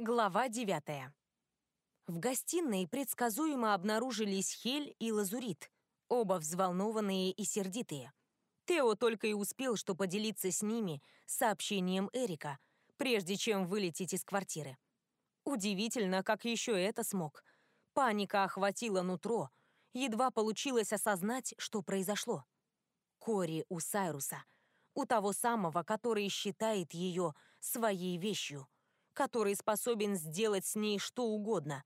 Глава девятая. В гостиной предсказуемо обнаружились Хель и Лазурит, оба взволнованные и сердитые. Тео только и успел, что поделиться с ними сообщением Эрика, прежде чем вылететь из квартиры. Удивительно, как еще это смог. Паника охватила нутро, едва получилось осознать, что произошло. Кори у Сайруса, у того самого, который считает ее своей вещью — который способен сделать с ней что угодно,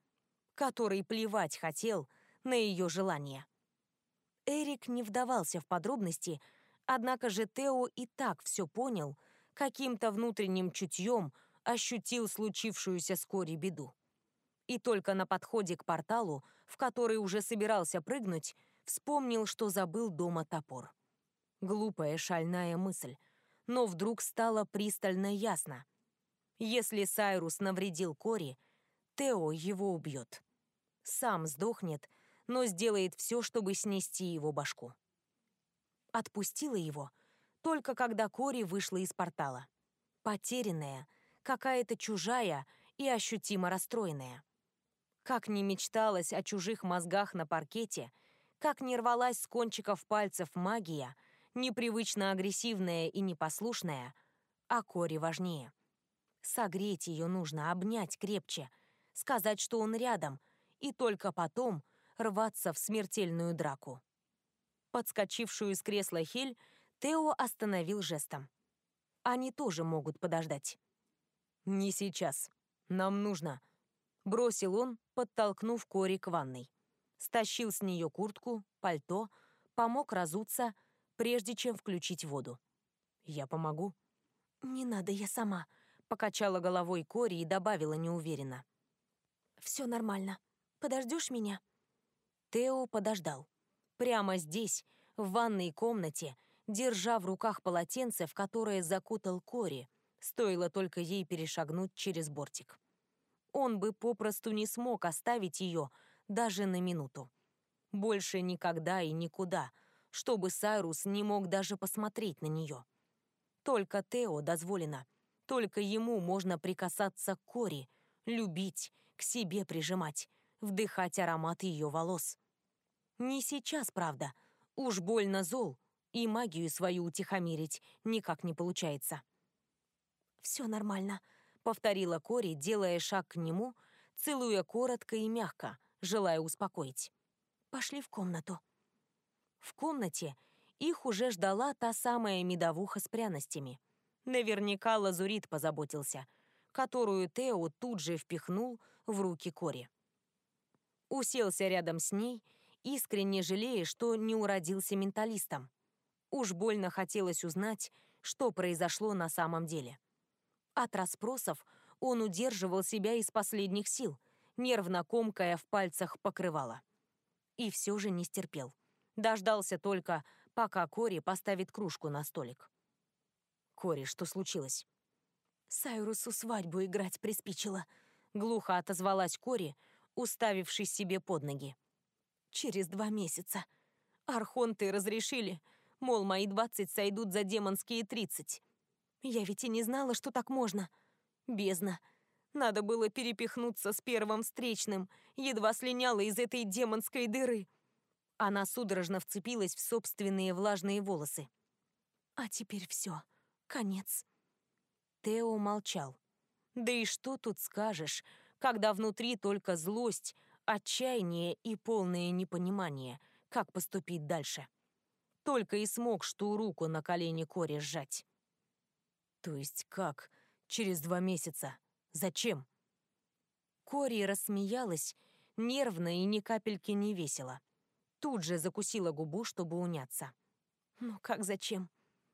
который плевать хотел на ее желания. Эрик не вдавался в подробности, однако же Тео и так все понял, каким-то внутренним чутьем ощутил случившуюся вскоре беду. И только на подходе к порталу, в который уже собирался прыгнуть, вспомнил, что забыл дома топор. Глупая шальная мысль, но вдруг стало пристально ясно. Если Сайрус навредил Кори, Тео его убьет. Сам сдохнет, но сделает все, чтобы снести его башку. Отпустила его только когда Кори вышла из портала. Потерянная, какая-то чужая и ощутимо расстроенная. Как не мечталась о чужих мозгах на паркете, как не рвалась с кончиков пальцев магия, непривычно агрессивная и непослушная, а Кори важнее — Согреть ее нужно, обнять крепче, сказать, что он рядом, и только потом рваться в смертельную драку. Подскочившую из кресла Хель Тео остановил жестом. Они тоже могут подождать. «Не сейчас. Нам нужно», — бросил он, подтолкнув Кори к ванной. Стащил с нее куртку, пальто, помог разуться, прежде чем включить воду. «Я помогу?» «Не надо, я сама», Покачала головой Кори и добавила неуверенно. «Все нормально. Подождешь меня?» Тео подождал. Прямо здесь, в ванной комнате, держа в руках полотенце, в которое закутал Кори, стоило только ей перешагнуть через бортик. Он бы попросту не смог оставить ее даже на минуту. Больше никогда и никуда, чтобы Сайрус не мог даже посмотреть на нее. Только Тео дозволено — только ему можно прикасаться к Кори, любить, к себе прижимать, вдыхать аромат ее волос. Не сейчас, правда. Уж больно зол, и магию свою утихомирить никак не получается. «Все нормально», — повторила Кори, делая шаг к нему, целуя коротко и мягко, желая успокоить. «Пошли в комнату». В комнате их уже ждала та самая медовуха с пряностями — Наверняка Лазурит позаботился, которую Тео тут же впихнул в руки Кори. Уселся рядом с ней, искренне жалея, что не уродился менталистом. Уж больно хотелось узнать, что произошло на самом деле. От расспросов он удерживал себя из последних сил, нервно комкая в пальцах покрывало. И все же не стерпел. Дождался только, пока Кори поставит кружку на столик. Кори, что случилось?» «Сайрусу свадьбу играть приспичило», — глухо отозвалась Кори, уставившись себе под ноги. «Через два месяца. Архонты разрешили, мол, мои двадцать сойдут за демонские тридцать. Я ведь и не знала, что так можно. Бездна. Надо было перепихнуться с первым встречным, едва слиняла из этой демонской дыры». Она судорожно вцепилась в собственные влажные волосы. «А теперь все конец. Тео молчал. Да и что тут скажешь, когда внутри только злость, отчаяние и полное непонимание, как поступить дальше. Только и смог что руку на колени Кори сжать. То есть как? Через два месяца? Зачем? Кори рассмеялась, нервно и ни капельки не весело. Тут же закусила губу, чтобы уняться. «Ну как зачем?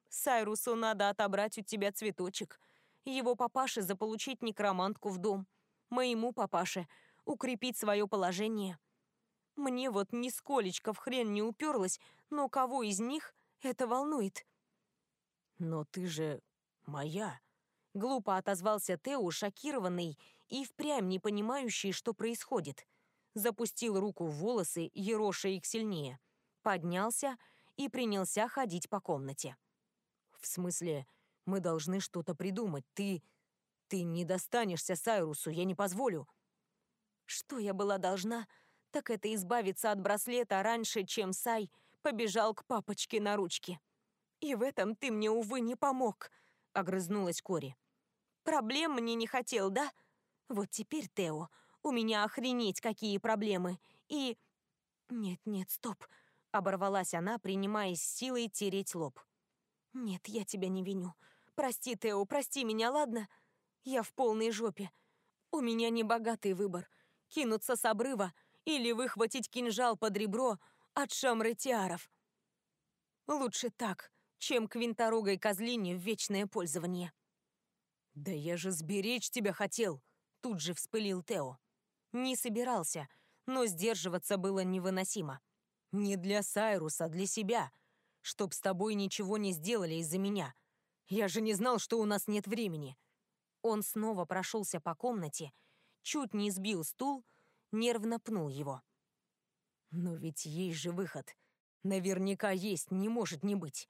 Сайрусу надо отобрать у тебя цветочек. Его папаше заполучить некромантку в дом. Моему папаше укрепить свое положение. Мне вот нисколечко в хрен не уперлось, но кого из них это волнует? Но ты же моя. Глупо отозвался Тео, шокированный и впрямь не понимающий, что происходит. Запустил руку в волосы, ероша их сильнее. Поднялся и принялся ходить по комнате. В смысле, мы должны что-то придумать. Ты... Ты не достанешься Сайрусу, я не позволю. Что я была должна, так это избавиться от браслета раньше, чем Сай побежал к папочке на ручке. И в этом ты мне, увы, не помог, огрызнулась Кори. Проблем мне не хотел, да? Вот теперь, Тео, у меня охренеть какие проблемы. И... Нет-нет, стоп. Оборвалась она, принимаясь силой тереть лоб. Нет, я тебя не виню. Прости, Тео, прости меня, ладно? Я в полной жопе. У меня небогатый выбор. Кинуться с обрыва или выхватить кинжал под ребро от шамры тиаров. Лучше так, чем квинторогой козлине в вечное пользование. «Да я же сберечь тебя хотел!» — тут же вспылил Тео. Не собирался, но сдерживаться было невыносимо. «Не для Сайруса, для себя. Чтоб с тобой ничего не сделали из-за меня. Я же не знал, что у нас нет времени». Он снова прошелся по комнате, чуть не сбил стул, нервно пнул его. «Но ведь есть же выход. Наверняка есть, не может не быть.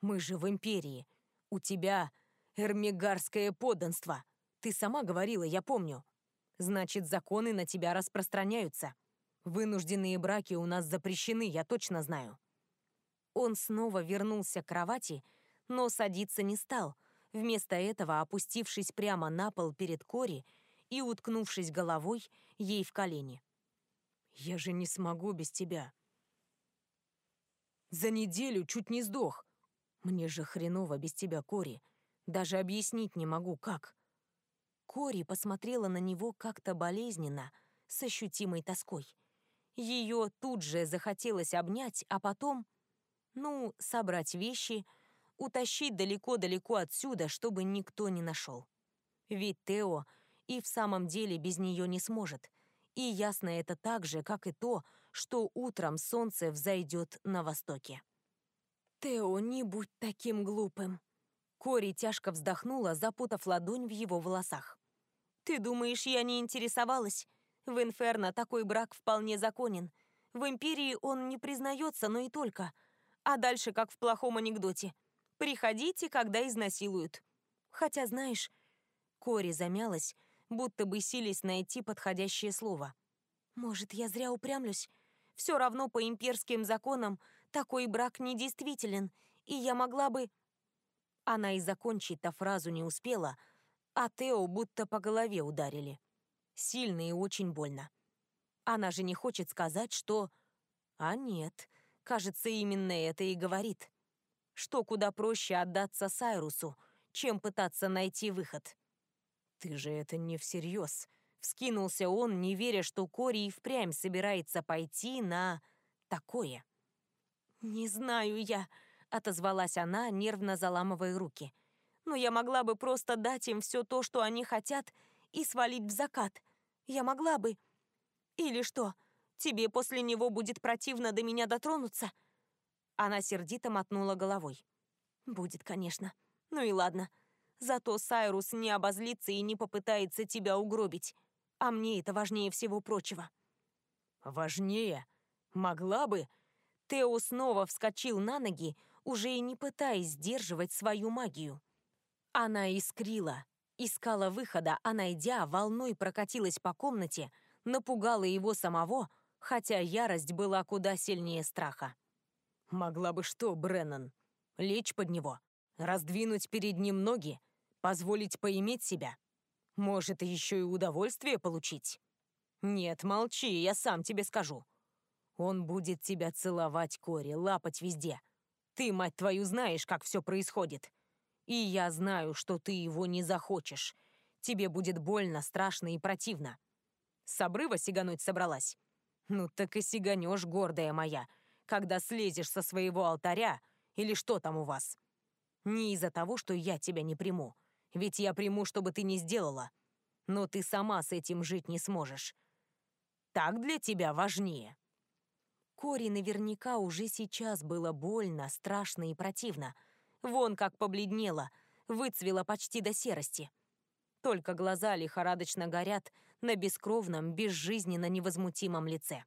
Мы же в Империи. У тебя эрмигарское подданство. Ты сама говорила, я помню. Значит, законы на тебя распространяются. Вынужденные браки у нас запрещены, я точно знаю». Он снова вернулся к кровати, но садиться не стал, вместо этого опустившись прямо на пол перед Кори и уткнувшись головой ей в колени. «Я же не смогу без тебя. За неделю чуть не сдох. Мне же хреново без тебя, Кори. Даже объяснить не могу, как». Кори посмотрела на него как-то болезненно, с ощутимой тоской. Ее тут же захотелось обнять, а потом, ну, собрать вещи, утащить далеко-далеко отсюда, чтобы никто не нашел. Ведь Тео и в самом деле без нее не сможет. И ясно это так же, как и то, что утром солнце взойдет на востоке. «Тео, не будь таким глупым!» Кори тяжко вздохнула, запутав ладонь в его волосах. «Ты думаешь, я не интересовалась? В Инферно такой брак вполне законен. В Империи он не признается, но и только. А дальше, как в плохом анекдоте. Приходите, когда изнасилуют. Хотя, знаешь...» Кори замялась, будто бы сились найти подходящее слово. «Может, я зря упрямлюсь? Все равно по имперским законам такой брак недействителен, и я могла бы...» Она и закончить-то фразу не успела, а Тео будто по голове ударили сильно и очень больно. Она же не хочет сказать, что... А нет, кажется, именно это и говорит. Что куда проще отдаться Сайрусу, чем пытаться найти выход. «Ты же это не всерьез», — вскинулся он, не веря, что Кори и впрямь собирается пойти на... такое. «Не знаю я», — отозвалась она, нервно заламывая руки. «Но я могла бы просто дать им все то, что они хотят, и свалить в закат. Я могла бы. Или что, тебе после него будет противно до меня дотронуться?» Она сердито мотнула головой. «Будет, конечно. Ну и ладно. Зато Сайрус не обозлится и не попытается тебя угробить. А мне это важнее всего прочего». «Важнее? Могла бы?» Тео снова вскочил на ноги, уже и не пытаясь сдерживать свою магию. Она искрила, искала выхода, а найдя, волной прокатилась по комнате, напугала его самого, хотя ярость была куда сильнее страха. Могла бы что, Бреннан? Лечь под него, раздвинуть перед ним ноги, позволить поиметь себя? Может, еще и удовольствие получить? Нет, молчи, я сам тебе скажу. Он будет тебя целовать, Кори, лапать везде. Ты, мать твою, знаешь, как все происходит. И я знаю, что ты его не захочешь. Тебе будет больно, страшно и противно. С обрыва сигануть собралась? Ну так и сиганешь, гордая моя, когда слезешь со своего алтаря или что там у вас. Не из-за того, что я тебя не приму. Ведь я приму, чтобы ты не сделала. Но ты сама с этим жить не сможешь. Так для тебя важнее. Кори наверняка уже сейчас было больно, страшно и противно — Вон как побледнела, выцвела почти до серости. Только глаза лихорадочно горят на бескровном, безжизненно невозмутимом лице.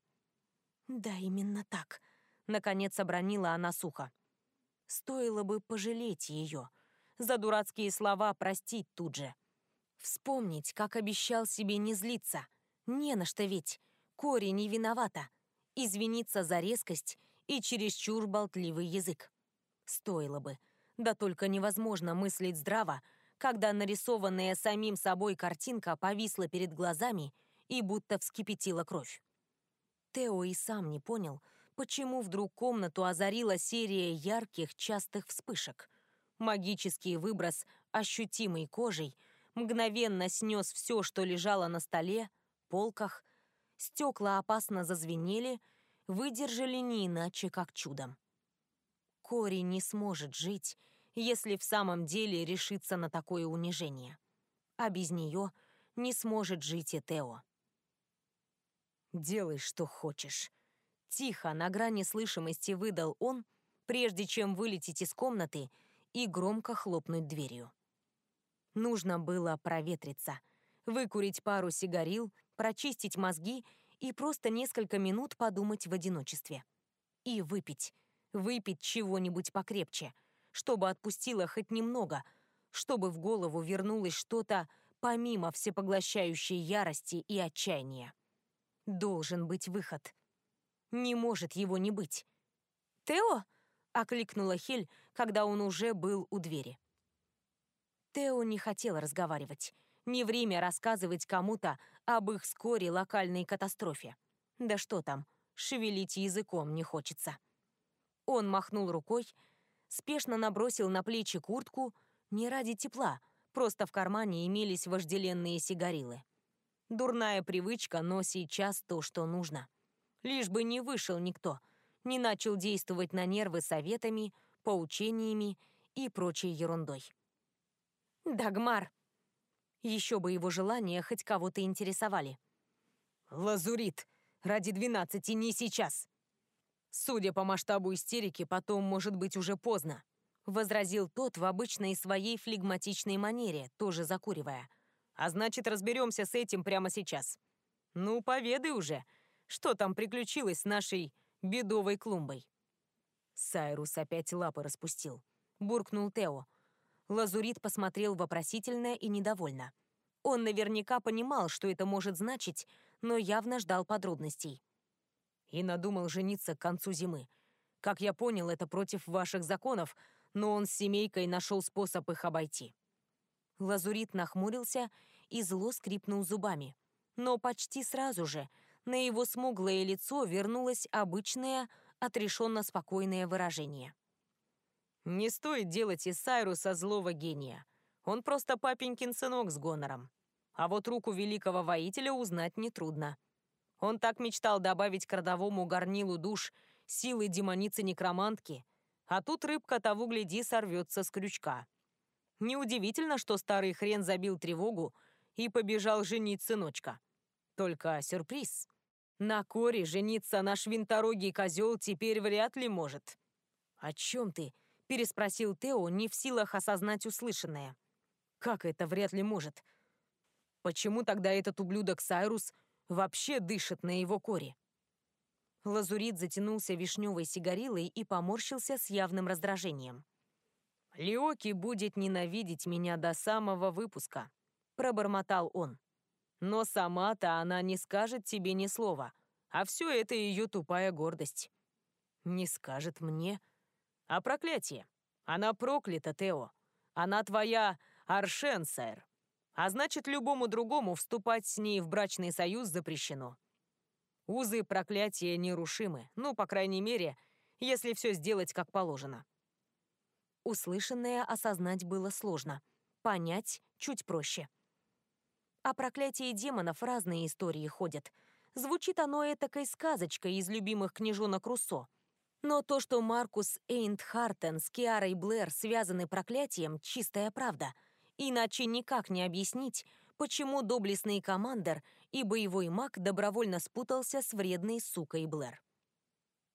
«Да, именно так», — наконец обронила она сухо. Стоило бы пожалеть ее, за дурацкие слова простить тут же. Вспомнить, как обещал себе не злиться. Не на что ведь. Кори не виновата. Извиниться за резкость и чересчур болтливый язык. Стоило бы. Да только невозможно мыслить здраво, когда нарисованная самим собой картинка повисла перед глазами и будто вскипятила кровь. Тео и сам не понял, почему вдруг комнату озарила серия ярких частых вспышек. Магический выброс, ощутимый кожей, мгновенно снес все, что лежало на столе, полках. Стекла опасно зазвенели, выдержали не иначе, как чудом. Кори не сможет жить, если в самом деле решится на такое унижение. А без нее не сможет жить и Тео. «Делай, что хочешь». Тихо, на грани слышимости выдал он, прежде чем вылететь из комнаты и громко хлопнуть дверью. Нужно было проветриться, выкурить пару сигарил, прочистить мозги и просто несколько минут подумать в одиночестве. И выпить. Выпить чего-нибудь покрепче, чтобы отпустило хоть немного, чтобы в голову вернулось что-то помимо всепоглощающей ярости и отчаяния. Должен быть выход. Не может его не быть. «Тео?» — окликнула Хель, когда он уже был у двери. Тео не хотел разговаривать. Не время рассказывать кому-то об их скорой локальной катастрофе. Да что там, шевелить языком не хочется. Он махнул рукой, спешно набросил на плечи куртку, не ради тепла, просто в кармане имелись вожделенные сигарилы. Дурная привычка, но сейчас то, что нужно. Лишь бы не вышел никто, не начал действовать на нервы советами, поучениями и прочей ерундой. Дагмар. Еще бы его желания хоть кого-то интересовали. Лазурит. Ради двенадцати не сейчас. Судя по масштабу истерики, потом может быть уже поздно. Возразил тот в обычной своей флегматичной манере, тоже закуривая. А значит, разберемся с этим прямо сейчас. Ну, поведай уже, что там приключилось с нашей бедовой клумбой. Сайрус опять лапы распустил. Буркнул Тео. Лазурит посмотрел вопросительно и недовольно. Он наверняка понимал, что это может значить, но явно ждал подробностей. И надумал жениться к концу зимы. Как я понял, это против ваших законов, но он с семейкой нашел способ их обойти. Лазурит нахмурился и зло скрипнул зубами. Но почти сразу же на его смуглое лицо вернулось обычное, отрешенно спокойное выражение. «Не стоит делать из Сайруса злого гения. Он просто папенькин сынок с гонором. А вот руку великого воителя узнать нетрудно. Он так мечтал добавить к родовому горнилу душ силы демоницы-некромантки, а тут рыбка того гляди сорвется с крючка. Неудивительно, что старый хрен забил тревогу и побежал женить сыночка. Только сюрприз. На Коре жениться наш винторогий козел теперь вряд ли может. «О чем ты?» — переспросил Тео, не в силах осознать услышанное. «Как это вряд ли может? Почему тогда этот ублюдок Сайрус вообще дышит на его коре?» Лазурит затянулся вишневой сигарилой и поморщился с явным раздражением. «Лиоки будет ненавидеть меня до самого выпуска», — пробормотал он. «Но сама-то она не скажет тебе ни слова, а все это ее тупая гордость». «Не скажет мне?» «А проклятие? Она проклята, Тео. Она твоя Аршен, сэр. А значит, любому другому вступать с ней в брачный союз запрещено. Узы проклятия нерушимы, ну, по крайней мере, если все сделать как положено. Услышанное осознать было сложно. Понять чуть проще. О проклятии демонов разные истории ходят. Звучит оно этакой сказочкой из любимых книжонок Руссо. Но то, что Маркус Эйнтхартен с Киарой Блэр связаны проклятием, чистая правда. Иначе никак не объяснить, почему доблестный командир и боевой маг добровольно спутался с вредной сукой Блэр.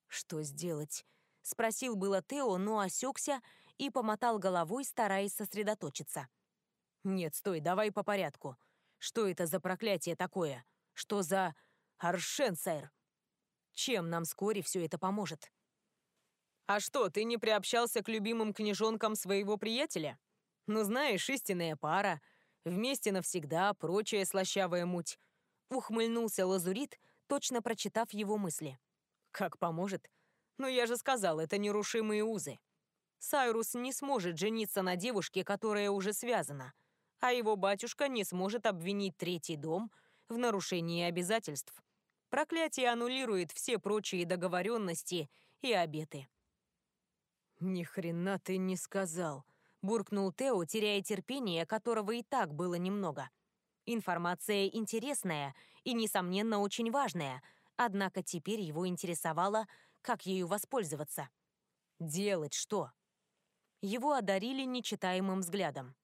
Что сделать? Спросил было Тео, но осекся и помотал головой, стараясь сосредоточиться. «Нет, стой, давай по порядку. Что это за проклятие такое? Что за... Аршенсайр? Чем нам вскоре все это поможет?» «А что, ты не приобщался к любимым книжонкам своего приятеля? Ну, знаешь, истинная пара. Вместе навсегда, прочая слащавая муть. Ухмыльнулся Лазурит, точно прочитав его мысли. Как поможет? Но я же сказал, это нерушимые узы. Сайрус не сможет жениться на девушке, которая уже связана, а его батюшка не сможет обвинить третий дом в нарушении обязательств. Проклятие аннулирует все прочие договоренности и обеты. «Ни хрена ты не сказал», — буркнул Тео, теряя терпение, которого и так было немного. Информация интересная и, несомненно, очень важная, однако теперь его интересовало, как ею воспользоваться. Делать что? Его одарили нечитаемым взглядом.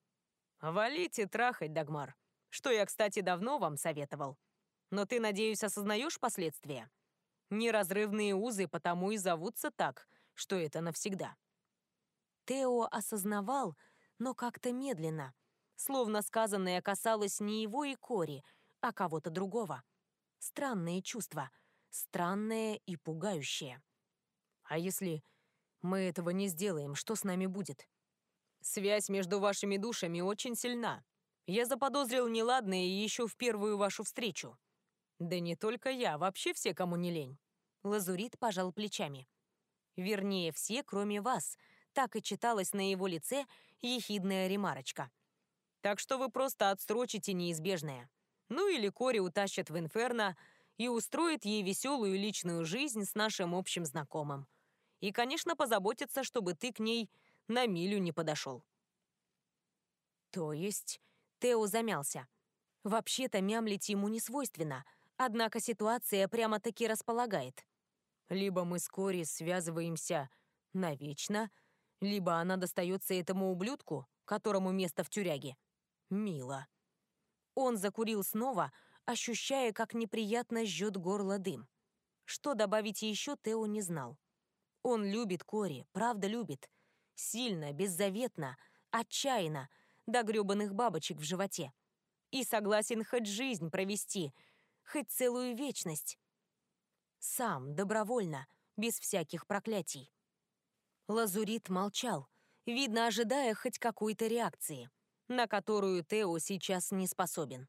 «Валите трахать, Дагмар, что я, кстати, давно вам советовал. Но ты, надеюсь, осознаешь последствия? Неразрывные узы потому и зовутся так, что это навсегда». Тео осознавал, но как-то медленно, словно сказанное касалось не его и Кори, а кого-то другого. Странные чувства, странное и пугающее. «А если мы этого не сделаем, что с нами будет?» «Связь между вашими душами очень сильна. Я заподозрил неладное еще в первую вашу встречу. Да не только я, вообще все, кому не лень». Лазурит пожал плечами. «Вернее, все, кроме вас», так и читалось на его лице ехидная ремарочка. Так что вы просто отстрочите неизбежное. Ну или Кори утащат в Инферно и устроит ей веселую личную жизнь с нашим общим знакомым. И, конечно, позаботится, чтобы ты к ней на милю не подошел. То есть Тео замялся. Вообще-то мямлить ему не свойственно, однако ситуация прямо-таки располагает. Либо мы с Кори связываемся навечно, либо она достается этому ублюдку, которому место в тюряге, Мило. Он закурил снова, ощущая, как неприятно жжет горло дым. Что добавить еще, Тео не знал. Он любит Кори, правда любит. Сильно, беззаветно, отчаянно, до грёбаных бабочек в животе. И согласен хоть жизнь провести, хоть целую вечность. Сам, добровольно, без всяких проклятий. Лазурит молчал, видно, ожидая хоть какой-то реакции на которую Тео сейчас не способен.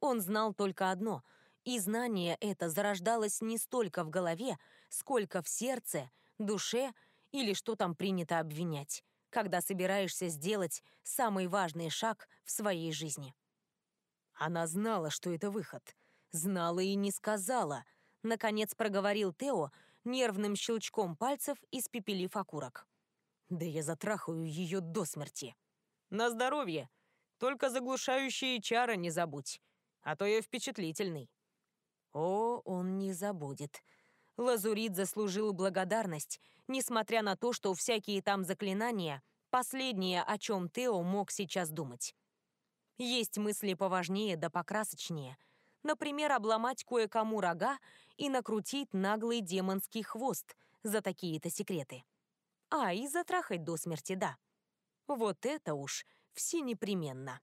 Он знал только одно, и знание это зарождалось не столько в голове, сколько в сердце, душе или что там принято обвинять, когда собираешься сделать самый важный шаг в своей жизни. Она знала, что это выход. Знала и не сказала. Наконец проговорил Тео, нервным щелчком пальцев испепелив окурок. Да я затрахаю ее до смерти. На здоровье. Только заглушающие чары не забудь, а то я впечатлительный. О, он не забудет. Лазурит заслужил благодарность, несмотря на то, что всякие там заклинания — последнее, о чем Тео мог сейчас думать. Есть мысли поважнее да покрасочнее. Например, обломать кое-кому рога и накрутить наглый демонский хвост за такие-то секреты. А, и затрахать до смерти, да. Вот это уж все непременно.